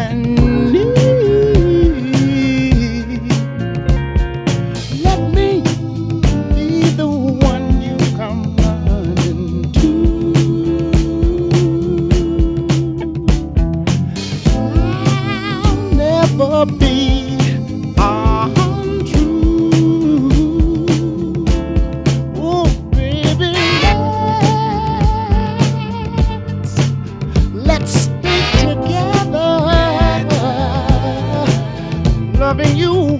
what loving you